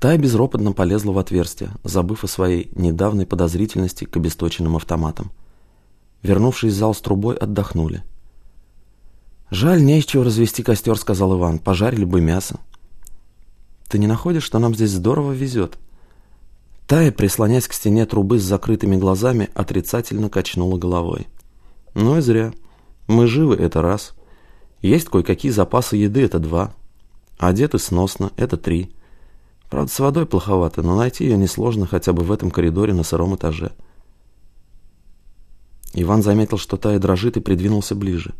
Тая безропотно полезла в отверстие, забыв о своей недавней подозрительности к обесточенным автоматам. Вернувшись в зал с трубой, отдохнули. «Жаль, не из чего развести костер», — сказал Иван. «Пожарили бы мясо». «Ты не находишь, что нам здесь здорово везет?» Тая, прислонясь к стене трубы с закрытыми глазами, отрицательно качнула головой. «Ну и зря. Мы живы, это раз. Есть кое-какие запасы еды, это два. Одеты сносно, это три. Правда, с водой плоховато, но найти ее несложно хотя бы в этом коридоре на сыром этаже». Иван заметил, что Тая дрожит и придвинулся ближе.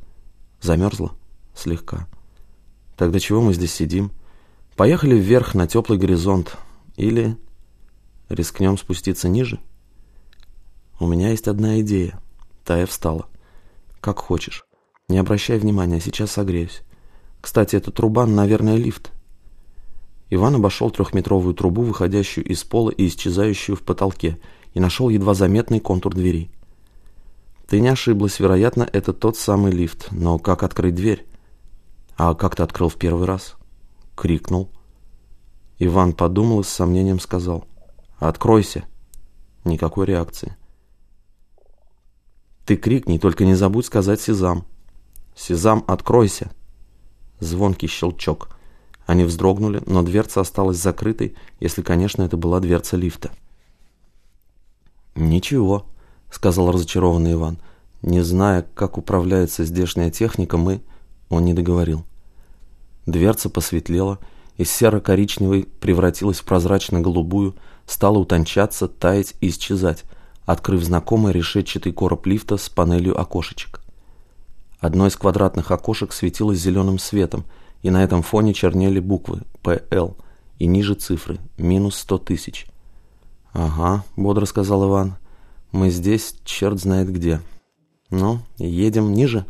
Замерзла? Слегка. Тогда чего мы здесь сидим? Поехали вверх на теплый горизонт. Или рискнем спуститься ниже? У меня есть одна идея. Тая встала. Как хочешь. Не обращай внимания, сейчас согреюсь. Кстати, эта труба, наверное, лифт. Иван обошел трехметровую трубу, выходящую из пола и исчезающую в потолке, и нашел едва заметный контур двери. Ты не ошиблась, вероятно, это тот самый лифт. Но как открыть дверь? А как ты открыл в первый раз? Крикнул. Иван подумал и с сомнением сказал. Откройся. Никакой реакции. Ты крикни, только не забудь сказать Сезам. Сезам, откройся. Звонкий щелчок. Они вздрогнули, но дверца осталась закрытой, если, конечно, это была дверца лифта. Ничего. — сказал разочарованный Иван. Не зная, как управляется здешняя техника, мы... Он не договорил. Дверца посветлела, из серо-коричневой превратилась в прозрачно-голубую, стала утончаться, таять и исчезать, открыв знакомый решетчатый короб лифта с панелью окошечек. Одно из квадратных окошек светилось зеленым светом, и на этом фоне чернели буквы «ПЛ» и ниже цифры «минус сто тысяч». «Ага», — бодро сказал Иван, — мы здесь, черт знает где. Ну, едем ниже?»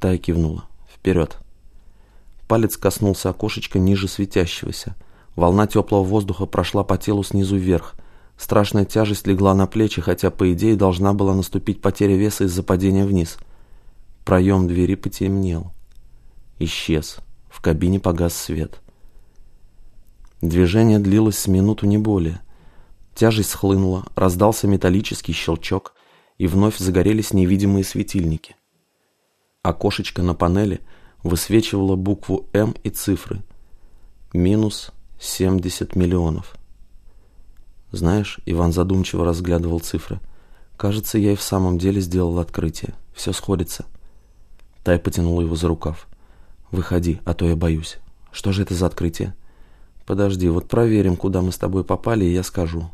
Тая кивнула. «Вперед!» Палец коснулся окошечка ниже светящегося. Волна теплого воздуха прошла по телу снизу вверх. Страшная тяжесть легла на плечи, хотя, по идее, должна была наступить потеря веса из-за падения вниз. Проем двери потемнел. Исчез. В кабине погас свет. Движение длилось с минуту не более. Тяжесть схлынула, раздался металлический щелчок, и вновь загорелись невидимые светильники. Окошечко на панели высвечивало букву «М» и цифры. Минус 70 миллионов. Знаешь, Иван задумчиво разглядывал цифры. Кажется, я и в самом деле сделал открытие. Все сходится. Тай потянула его за рукав. Выходи, а то я боюсь. Что же это за открытие? Подожди, вот проверим, куда мы с тобой попали, и я скажу.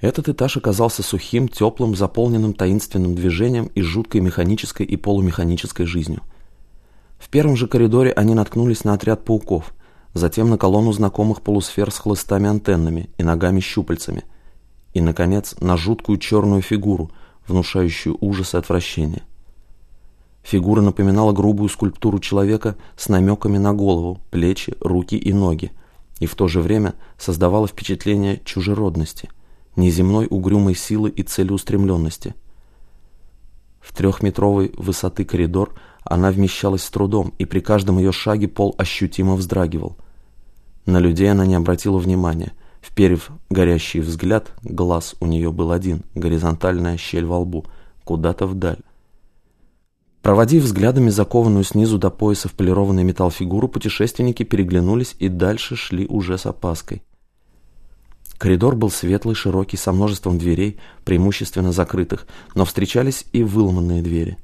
Этот этаж оказался сухим, теплым, заполненным таинственным движением и жуткой механической и полумеханической жизнью. В первом же коридоре они наткнулись на отряд пауков, затем на колонну знакомых полусфер с хлыстами-антеннами и ногами-щупальцами, и, наконец, на жуткую черную фигуру, внушающую ужас и отвращение. Фигура напоминала грубую скульптуру человека с намеками на голову, плечи, руки и ноги, и в то же время создавала впечатление чужеродности – неземной угрюмой силы и целеустремленности. В трехметровой высоты коридор она вмещалась с трудом, и при каждом ее шаге пол ощутимо вздрагивал. На людей она не обратила внимания. Вперев горящий взгляд, глаз у нее был один, горизонтальная щель во лбу, куда-то вдаль. Проводив взглядами закованную снизу до пояса в полированный металл фигуру, путешественники переглянулись и дальше шли уже с опаской. Коридор был светлый, широкий, со множеством дверей, преимущественно закрытых, но встречались и выломанные двери.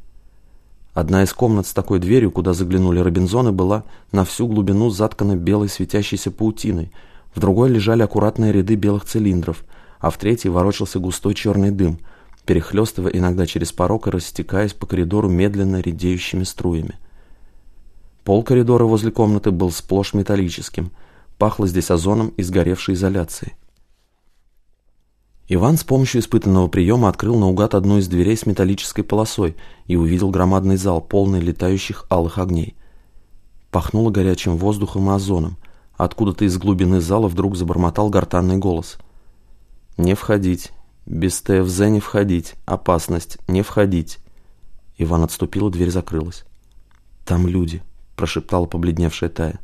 Одна из комнат с такой дверью, куда заглянули Робинзоны, была на всю глубину заткана белой светящейся паутиной, в другой лежали аккуратные ряды белых цилиндров, а в третьей ворочался густой черный дым, перехлестывая иногда через порог и растекаясь по коридору медленно редеющими струями. Пол коридора возле комнаты был сплошь металлическим, пахло здесь озоном и сгоревшей изоляцией. Иван с помощью испытанного приема открыл наугад одну из дверей с металлической полосой и увидел громадный зал, полный летающих алых огней. Пахнуло горячим воздухом и озоном. Откуда-то из глубины зала вдруг забормотал гортанный голос. «Не входить. Без ТФЗ не входить. Опасность. Не входить». Иван отступил, и дверь закрылась. «Там люди», — прошептала побледневшая Тая.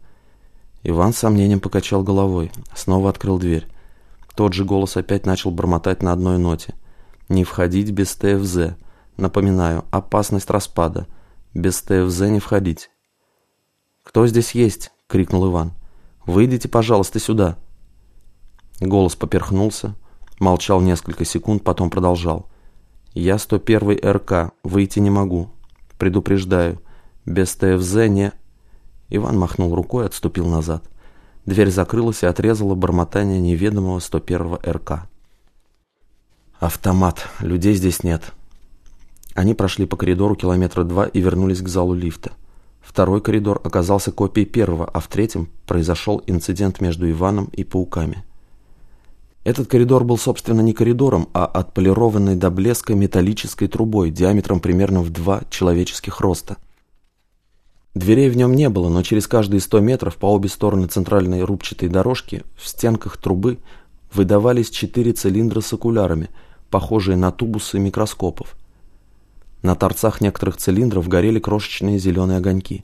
Иван с сомнением покачал головой, снова открыл дверь. Тот же голос опять начал бормотать на одной ноте. «Не входить без ТФЗ. Напоминаю, опасность распада. Без ТФЗ не входить». «Кто здесь есть?» — крикнул Иван. «Выйдите, пожалуйста, сюда». Голос поперхнулся, молчал несколько секунд, потом продолжал. «Я 101 РК, выйти не могу. Предупреждаю, без ТФЗ не...» Иван махнул рукой и отступил назад. Дверь закрылась и отрезала бормотание неведомого 101-го РК. «Автомат. Людей здесь нет». Они прошли по коридору километра два и вернулись к залу лифта. Второй коридор оказался копией первого, а в третьем произошел инцидент между Иваном и пауками. Этот коридор был, собственно, не коридором, а отполированной до блеска металлической трубой диаметром примерно в два человеческих роста. Дверей в нем не было, но через каждые 100 метров по обе стороны центральной рубчатой дорожки в стенках трубы выдавались четыре цилиндра с окулярами, похожие на тубусы микроскопов. На торцах некоторых цилиндров горели крошечные зеленые огоньки.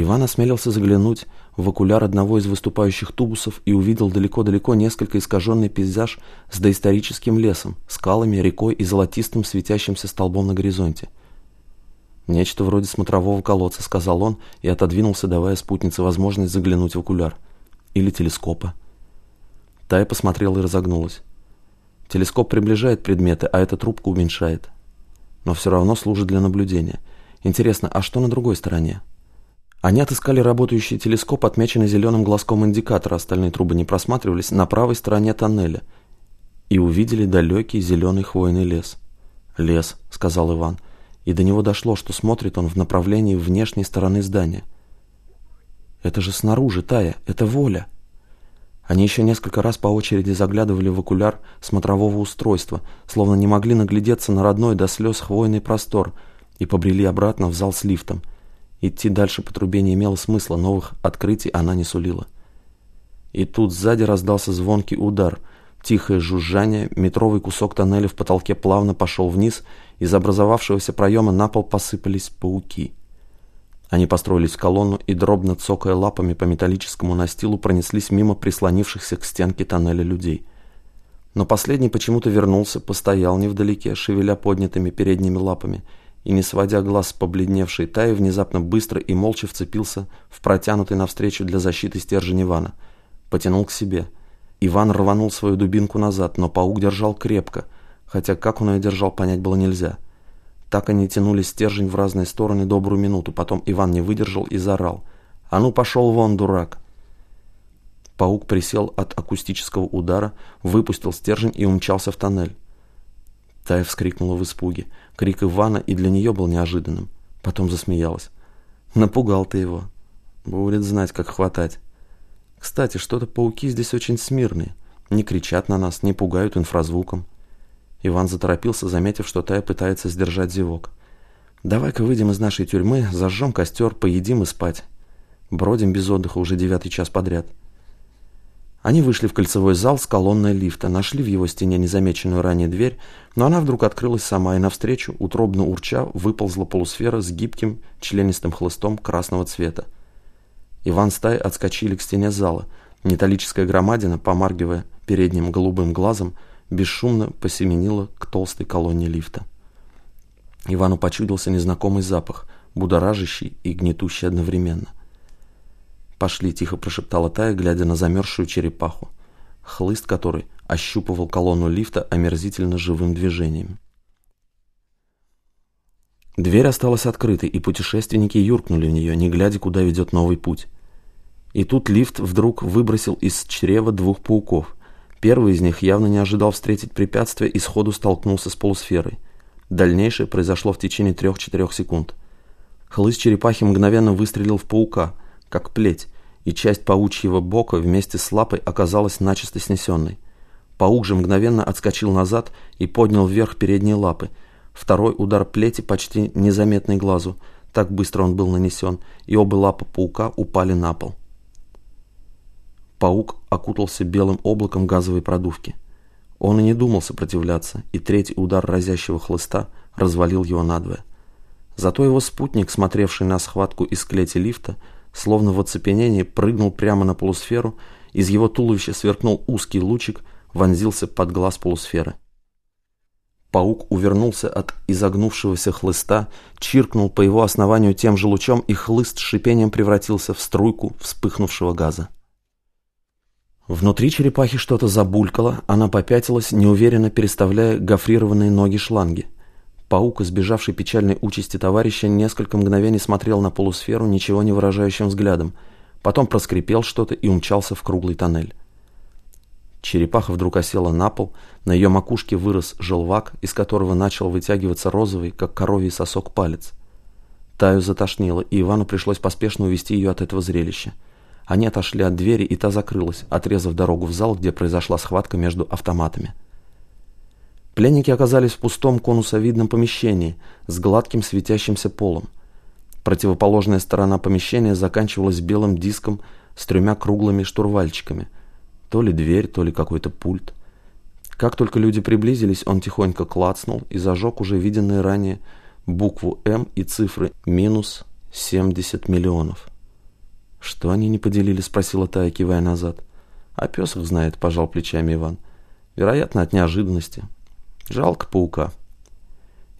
Иван осмелился заглянуть в окуляр одного из выступающих тубусов и увидел далеко-далеко несколько искаженный пейзаж с доисторическим лесом, скалами, рекой и золотистым светящимся столбом на горизонте – «Нечто вроде смотрового колодца», — сказал он и отодвинулся, давая спутнице возможность заглянуть в окуляр. «Или телескопа». Тая посмотрела и разогнулась. Телескоп приближает предметы, а эта трубка уменьшает. Но все равно служит для наблюдения. Интересно, а что на другой стороне? Они отыскали работающий телескоп, отмеченный зеленым глазком индикатора, остальные трубы не просматривались, на правой стороне тоннеля. И увидели далекий зеленый хвойный лес. «Лес», — сказал Иван, — и до него дошло, что смотрит он в направлении внешней стороны здания. «Это же снаружи, Тая, это воля!» Они еще несколько раз по очереди заглядывали в окуляр смотрового устройства, словно не могли наглядеться на родной до слез хвойный простор, и побрели обратно в зал с лифтом. Идти дальше по трубе не имело смысла, новых открытий она не сулила. И тут сзади раздался звонкий удар — Тихое жужжание, метровый кусок тоннеля в потолке плавно пошел вниз, из образовавшегося проема на пол посыпались пауки. Они построились в колонну и, дробно цокая лапами по металлическому настилу, пронеслись мимо прислонившихся к стенке тоннеля людей. Но последний почему-то вернулся, постоял невдалеке, шевеля поднятыми передними лапами, и, не сводя глаз с побледневшей Таи, внезапно быстро и молча вцепился в протянутый навстречу для защиты стержень Ивана. Потянул к себе — Иван рванул свою дубинку назад, но паук держал крепко, хотя как он ее держал, понять было нельзя. Так они тянули стержень в разные стороны добрую минуту, потом Иван не выдержал и заорал. «А ну пошел вон, дурак!» Паук присел от акустического удара, выпустил стержень и умчался в тоннель. Тая вскрикнула в испуге. Крик Ивана и для нее был неожиданным. Потом засмеялась. «Напугал ты его. Будет знать, как хватать». Кстати, что-то пауки здесь очень смирные. Не кричат на нас, не пугают инфразвуком. Иван заторопился, заметив, что Тая пытается сдержать зевок. «Давай-ка выйдем из нашей тюрьмы, зажжем костер, поедим и спать. Бродим без отдыха уже девятый час подряд». Они вышли в кольцевой зал с колонной лифта, нашли в его стене незамеченную ранее дверь, но она вдруг открылась сама, и навстречу, утробно урча, выползла полусфера с гибким членистым хлыстом красного цвета. Иван с Тай отскочили к стене зала. Металлическая громадина, помаргивая передним голубым глазом, бесшумно посеменила к толстой колонне лифта. Ивану почудился незнакомый запах, будоражащий и гнетущий одновременно. «Пошли», — тихо прошептала Тая, глядя на замерзшую черепаху, хлыст которой ощупывал колонну лифта омерзительно живым движением. Дверь осталась открытой, и путешественники юркнули в нее, не глядя, куда ведет новый путь. И тут лифт вдруг выбросил из чрева двух пауков. Первый из них явно не ожидал встретить препятствие и сходу столкнулся с полусферой. Дальнейшее произошло в течение трех-четырех секунд. Хлыст черепахи мгновенно выстрелил в паука, как плеть, и часть паучьего бока вместе с лапой оказалась начисто снесенной. Паук же мгновенно отскочил назад и поднял вверх передние лапы. Второй удар плети почти незаметный глазу, так быстро он был нанесен, и оба лапы паука упали на пол. Паук окутался белым облаком газовой продувки. Он и не думал сопротивляться, и третий удар разящего хлыста развалил его надвое. Зато его спутник, смотревший на схватку из клети лифта, словно в оцепенении, прыгнул прямо на полусферу, из его туловища сверкнул узкий лучик, вонзился под глаз полусферы. Паук увернулся от изогнувшегося хлыста, чиркнул по его основанию тем же лучом, и хлыст с шипением превратился в струйку вспыхнувшего газа. Внутри черепахи что-то забулькало, она попятилась, неуверенно переставляя гофрированные ноги шланги. Паук, избежавший печальной участи товарища, несколько мгновений смотрел на полусферу ничего не выражающим взглядом, потом проскрипел что-то и умчался в круглый тоннель. Черепаха вдруг осела на пол, на ее макушке вырос желвак, из которого начал вытягиваться розовый, как коровий сосок, палец. Таю затошнило, и Ивану пришлось поспешно увести ее от этого зрелища. Они отошли от двери, и та закрылась, отрезав дорогу в зал, где произошла схватка между автоматами. Пленники оказались в пустом конусовидном помещении с гладким светящимся полом. Противоположная сторона помещения заканчивалась белым диском с тремя круглыми штурвальчиками – то ли дверь, то ли какой-то пульт. Как только люди приблизились, он тихонько клацнул и зажег уже виденные ранее букву «М» и цифры минус 70 миллионов. «Что они не поделили?» – спросила Тая, кивая назад. «А пес их знает», – пожал плечами Иван. «Вероятно, от неожиданности. Жалко паука».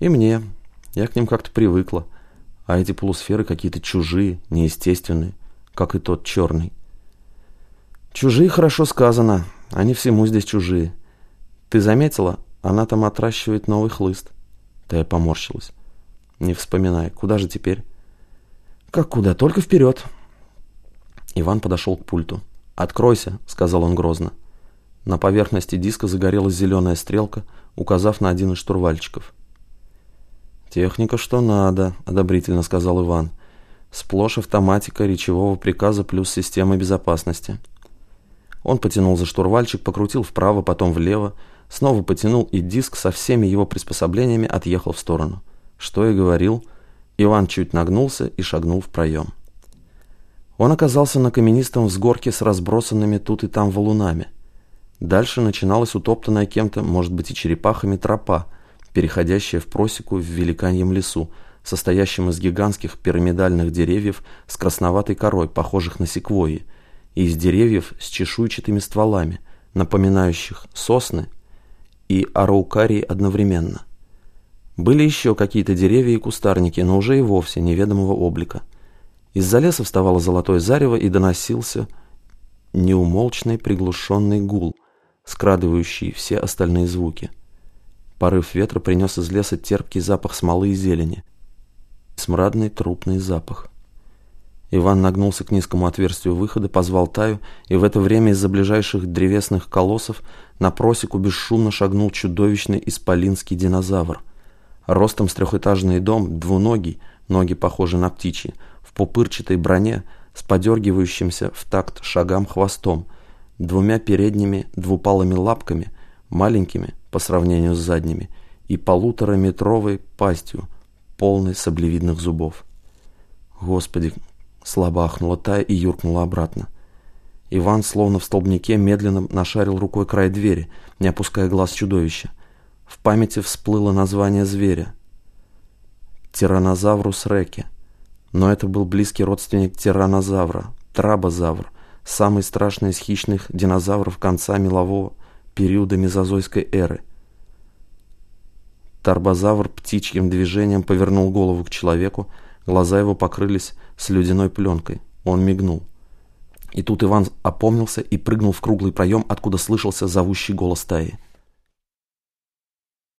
«И мне. Я к ним как-то привыкла. А эти полусферы какие-то чужие, неестественные, как и тот черный. Чужие хорошо сказано. Они всему здесь чужие. Ты заметила? Она там отращивает новый хлыст. Тая поморщилась. Не вспоминай. Куда же теперь? Как куда? Только вперед. Иван подошел к пульту. «Откройся», — сказал он грозно. На поверхности диска загорелась зеленая стрелка, указав на один из штурвальчиков. «Техника что надо», — одобрительно сказал Иван. «Сплошь автоматика речевого приказа плюс система безопасности». Он потянул за штурвальчик, покрутил вправо, потом влево, снова потянул, и диск со всеми его приспособлениями отъехал в сторону. Что и говорил, Иван чуть нагнулся и шагнул в проем. Он оказался на каменистом взгорке с разбросанными тут и там валунами. Дальше начиналась утоптанная кем-то, может быть и черепахами, тропа, переходящая в просеку в великаньем лесу, состоящем из гигантских пирамидальных деревьев с красноватой корой, похожих на секвойи, и из деревьев с чешуйчатыми стволами, напоминающих сосны и араукарии одновременно. Были еще какие-то деревья и кустарники, но уже и вовсе неведомого облика. Из-за леса вставало золотое зарево и доносился неумолчный приглушенный гул, скрадывающий все остальные звуки. Порыв ветра принес из леса терпкий запах смолы и зелени, смрадный трупный запах. Иван нагнулся к низкому отверстию выхода, позвал Таю, и в это время из-за ближайших древесных колоссов на просеку бесшумно шагнул чудовищный исполинский динозавр. Ростом с трехэтажный дом, двуногий, ноги похожи на птичьи, в пупырчатой броне, с подергивающимся в такт шагам хвостом, двумя передними двупалыми лапками, маленькими по сравнению с задними, и полутораметровой пастью, полной саблевидных зубов. Господи, Слабо ахнула та и юркнула обратно. Иван, словно в столбнике, медленно нашарил рукой край двери, не опуская глаз чудовища. В памяти всплыло название зверя. Тиранозаврус реки. Но это был близкий родственник тиранозавра, трабозавр, самый страшный из хищных динозавров конца мелового периода мезозойской эры. Тарбозавр птичьим движением повернул голову к человеку, глаза его покрылись с пленкой. Он мигнул. И тут Иван опомнился и прыгнул в круглый проем, откуда слышался зовущий голос стаи.